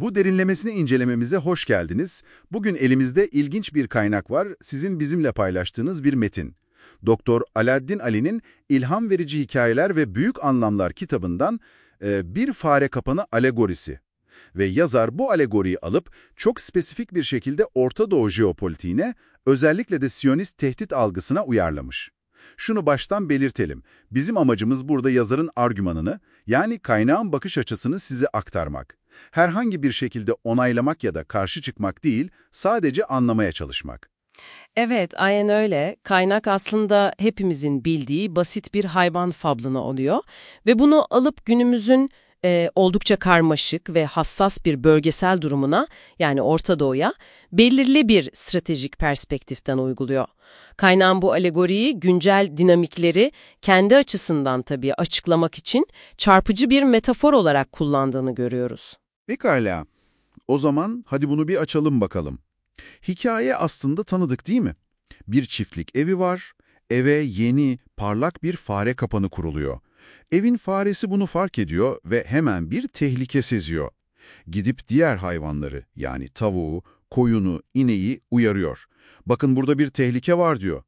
Bu derinlemesine incelememize hoş geldiniz. Bugün elimizde ilginç bir kaynak var, sizin bizimle paylaştığınız bir metin. Doktor Alaaddin Ali'nin İlham Verici Hikayeler ve Büyük Anlamlar kitabından e, Bir Fare Kapanı Alegorisi. Ve yazar bu alegoriyi alıp çok spesifik bir şekilde Orta Doğu jeopolitiğine, özellikle de Siyonist tehdit algısına uyarlamış. Şunu baştan belirtelim. Bizim amacımız burada yazarın argümanını, yani kaynağın bakış açısını size aktarmak. Herhangi bir şekilde onaylamak ya da karşı çıkmak değil, sadece anlamaya çalışmak. Evet, aynen öyle. Kaynak aslında hepimizin bildiği basit bir hayvan fablını oluyor ve bunu alıp günümüzün e, oldukça karmaşık ve hassas bir bölgesel durumuna yani Orta Doğu'ya belirli bir stratejik perspektiften uyguluyor. Kaynağın bu alegoriyi güncel dinamikleri kendi açısından tabii açıklamak için çarpıcı bir metafor olarak kullandığını görüyoruz. Pekala. O zaman hadi bunu bir açalım bakalım. Hikaye aslında tanıdık değil mi? Bir çiftlik evi var, eve yeni, parlak bir fare kapanı kuruluyor. Evin faresi bunu fark ediyor ve hemen bir tehlike seziyor. Gidip diğer hayvanları yani tavuğu, koyunu, ineği uyarıyor. Bakın burada bir tehlike var diyor.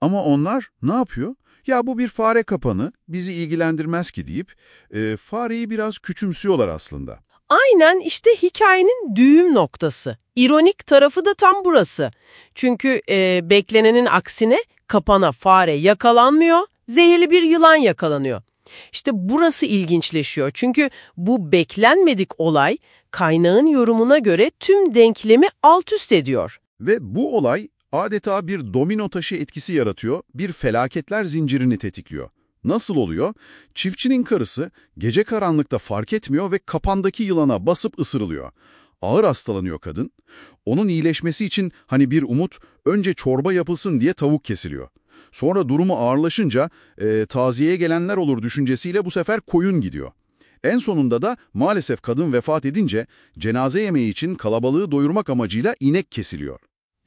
Ama onlar ne yapıyor? Ya bu bir fare kapanı, bizi ilgilendirmez ki deyip e, fareyi biraz küçümsüyorlar aslında. Aynen işte hikayenin düğüm noktası. İronik tarafı da tam burası. Çünkü e, beklenenin aksine kapana fare yakalanmıyor, zehirli bir yılan yakalanıyor. İşte burası ilginçleşiyor. Çünkü bu beklenmedik olay kaynağın yorumuna göre tüm denklemi alt üst ediyor. Ve bu olay adeta bir domino taşı etkisi yaratıyor, bir felaketler zincirini tetikliyor. Nasıl oluyor? Çiftçinin karısı gece karanlıkta fark etmiyor ve kapandaki yılana basıp ısırılıyor. Ağır hastalanıyor kadın. Onun iyileşmesi için hani bir umut önce çorba yapılsın diye tavuk kesiliyor. Sonra durumu ağırlaşınca e, taziyeye gelenler olur düşüncesiyle bu sefer koyun gidiyor. En sonunda da maalesef kadın vefat edince cenaze yemeği için kalabalığı doyurmak amacıyla inek kesiliyor.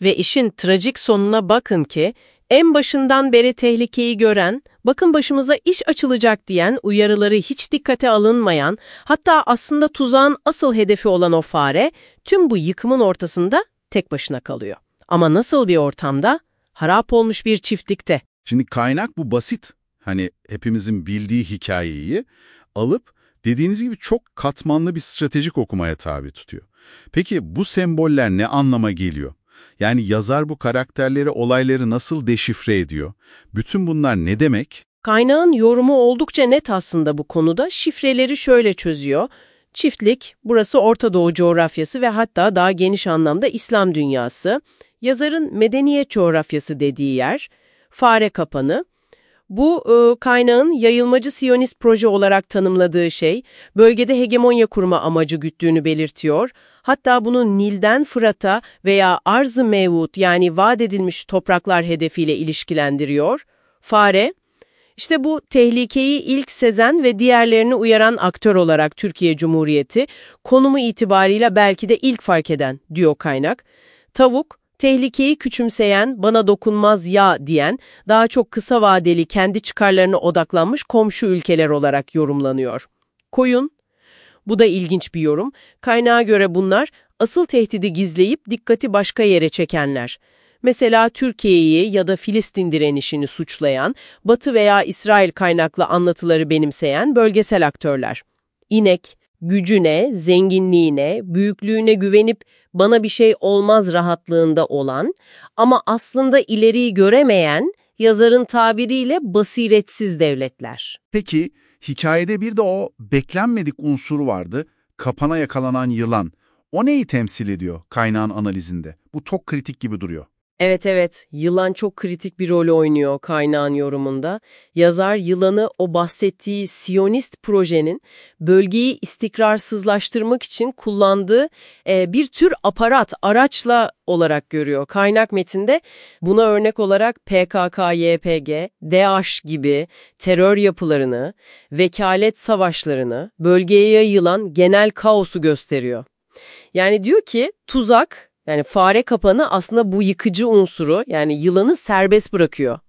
Ve işin trajik sonuna bakın ki en başından beri tehlikeyi gören, bakın başımıza iş açılacak diyen, uyarıları hiç dikkate alınmayan, hatta aslında tuzağın asıl hedefi olan o fare, tüm bu yıkımın ortasında tek başına kalıyor. Ama nasıl bir ortamda? Harap olmuş bir çiftlikte. Şimdi kaynak bu basit, hani hepimizin bildiği hikayeyi alıp dediğiniz gibi çok katmanlı bir stratejik okumaya tabi tutuyor. Peki bu semboller ne anlama geliyor? Yani yazar bu karakterleri, olayları nasıl deşifre ediyor? Bütün bunlar ne demek? Kaynağın yorumu oldukça net aslında bu konuda. Şifreleri şöyle çözüyor. Çiftlik, burası Orta Doğu coğrafyası ve hatta daha geniş anlamda İslam dünyası. Yazarın medeniyet coğrafyası dediği yer, fare kapanı. Bu e, kaynağın yayılmacı Siyonist proje olarak tanımladığı şey, bölgede hegemonya kurma amacı güttüğünü belirtiyor. Hatta bunu Nil'den Fırat'a veya Arz-ı Mevut yani vaat edilmiş topraklar hedefiyle ilişkilendiriyor. Fare, işte bu tehlikeyi ilk sezen ve diğerlerini uyaran aktör olarak Türkiye Cumhuriyeti, konumu itibarıyla belki de ilk fark eden, diyor kaynak. Tavuk, tehlikeyi küçümseyen, bana dokunmaz ya diyen, daha çok kısa vadeli kendi çıkarlarına odaklanmış komşu ülkeler olarak yorumlanıyor. Koyun, bu da ilginç bir yorum. Kaynağa göre bunlar asıl tehdidi gizleyip dikkati başka yere çekenler. Mesela Türkiye'yi ya da Filistin direnişini suçlayan, Batı veya İsrail kaynaklı anlatıları benimseyen bölgesel aktörler. İnek, gücüne, zenginliğine, büyüklüğüne güvenip bana bir şey olmaz rahatlığında olan ama aslında ileriyi göremeyen, yazarın tabiriyle basiretsiz devletler. Peki, hikayede bir de o beklenmedik unsur vardı, kapana yakalanan yılan. O neyi temsil ediyor kaynağın analizinde? Bu çok kritik gibi duruyor. Evet evet, yılan çok kritik bir rol oynuyor kaynağın yorumunda. Yazar yılanı o bahsettiği Siyonist projenin bölgeyi istikrarsızlaştırmak için kullandığı e, bir tür aparat, araçla olarak görüyor. Kaynak metinde buna örnek olarak PKK, YPG, DAEŞ gibi terör yapılarını, vekalet savaşlarını, bölgeye yayılan genel kaosu gösteriyor. Yani diyor ki tuzak yani fare kapanı aslında bu yıkıcı unsuru yani yılanı serbest bırakıyor.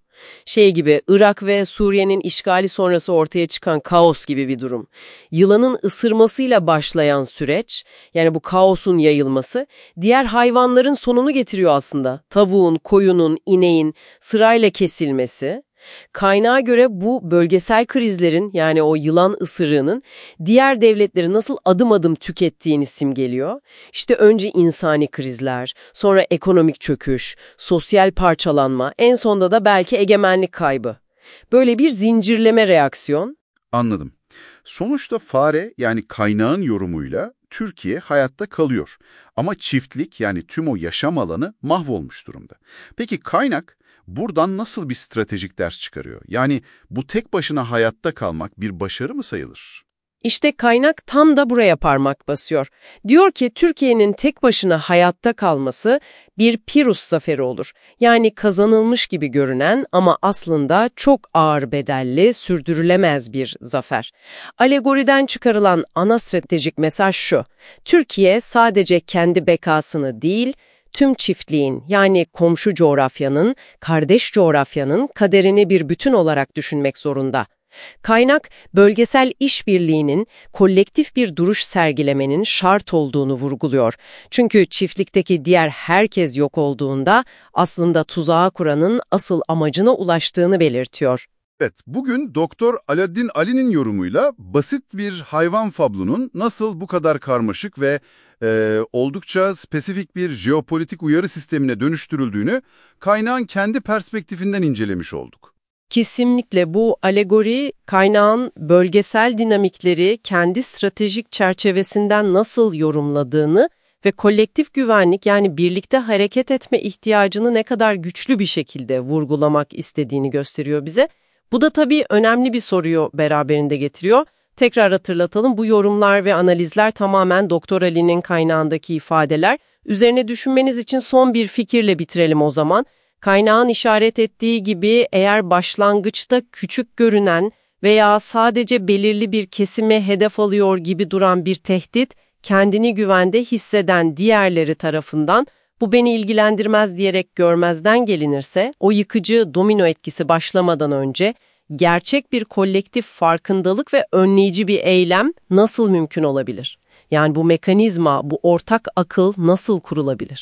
Şey gibi Irak ve Suriye'nin işgali sonrası ortaya çıkan kaos gibi bir durum. Yılanın ısırmasıyla başlayan süreç, yani bu kaosun yayılması, diğer hayvanların sonunu getiriyor aslında. Tavuğun, koyunun, ineğin sırayla kesilmesi Kaynağa göre bu bölgesel krizlerin yani o yılan ısırığının diğer devletleri nasıl adım adım tükettiğini simgeliyor. İşte önce insani krizler, sonra ekonomik çöküş, sosyal parçalanma, en sonda da belki egemenlik kaybı. Böyle bir zincirleme reaksiyon. Anladım. Sonuçta fare yani kaynağın yorumuyla Türkiye hayatta kalıyor. Ama çiftlik yani tüm o yaşam alanı mahvolmuş durumda. Peki kaynak buradan nasıl bir stratejik ders çıkarıyor? Yani bu tek başına hayatta kalmak bir başarı mı sayılır? İşte kaynak tam da buraya parmak basıyor. Diyor ki Türkiye'nin tek başına hayatta kalması bir Pirus zaferi olur. Yani kazanılmış gibi görünen ama aslında çok ağır bedelli, sürdürülemez bir zafer. Alegoriden çıkarılan ana stratejik mesaj şu. Türkiye sadece kendi bekasını değil, tüm çiftliğin yani komşu coğrafyanın, kardeş coğrafyanın kaderini bir bütün olarak düşünmek zorunda. Kaynak, bölgesel işbirliğinin, kolektif bir duruş sergilemenin şart olduğunu vurguluyor. Çünkü çiftlikteki diğer herkes yok olduğunda aslında tuzağa kuranın asıl amacına ulaştığını belirtiyor. Evet, bugün Doktor Aladdin Ali'nin yorumuyla basit bir hayvan fablunun nasıl bu kadar karmaşık ve e, oldukça spesifik bir jeopolitik uyarı sistemine dönüştürüldüğünü kaynağın kendi perspektifinden incelemiş olduk. Kesinlikle bu alegori kaynağın bölgesel dinamikleri kendi stratejik çerçevesinden nasıl yorumladığını ve kolektif güvenlik yani birlikte hareket etme ihtiyacını ne kadar güçlü bir şekilde vurgulamak istediğini gösteriyor bize. Bu da tabii önemli bir soruyu beraberinde getiriyor. Tekrar hatırlatalım bu yorumlar ve analizler tamamen Doktor Ali'nin kaynağındaki ifadeler. Üzerine düşünmeniz için son bir fikirle bitirelim o zaman. Kaynağın işaret ettiği gibi eğer başlangıçta küçük görünen veya sadece belirli bir kesime hedef alıyor gibi duran bir tehdit, kendini güvende hisseden diğerleri tarafından bu beni ilgilendirmez diyerek görmezden gelinirse, o yıkıcı domino etkisi başlamadan önce gerçek bir kolektif farkındalık ve önleyici bir eylem nasıl mümkün olabilir? Yani bu mekanizma, bu ortak akıl nasıl kurulabilir?